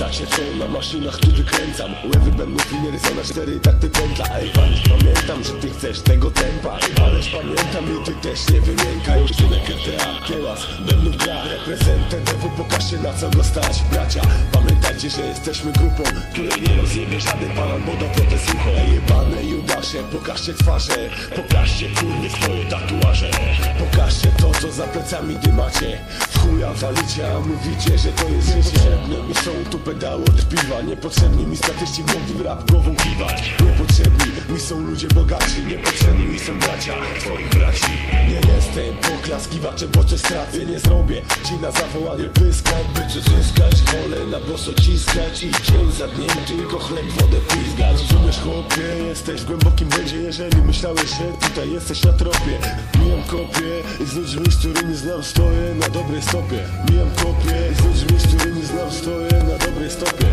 bracie, co na maszynach tu wykręcam Łewy będą na cztery takty pętla Ej, palisz, pamiętam, że ty chcesz tego tempa. Ależ pamiętam i ty też nie wymiękaj. Synek RTA, kiełas, będą gra Reprezentem TW, pokażcie na co go stać Bracia, pamiętajcie, że jesteśmy grupą Której nie rozjebie żaden palan, bo dobro te sucho Ej, jebane Judasze, pokażcie twarze. Pokażcie kurwy swoje tatuaże. Pokażcie to, co za plecami dymacie. W chuja walicie, a mówicie, że to jest są tu pedały od piwa. Niepotrzebni mi statyści mogli w rap głową kiwać. Niepotrzebni mi są ludzie bogaci. Niepotrzebni mi są bracia, twoich braci. Nie jestem poklaskiwaczem, bo coś stracę nie zrobię Ci na zawołanie pyskać, by coś zyskać Wolę na boso ciskać i dzień za dniem tylko chleb, wodę pizgać. Rozumiesz chłopie, jesteś w głębokim błędzie Jeżeli myślałeś, że tutaj jesteś na tropie. Mijam kopię z ludźmi, z którymi znam stoję na dobrej stopie. Mijam kopię z ludźmi, z którymi znam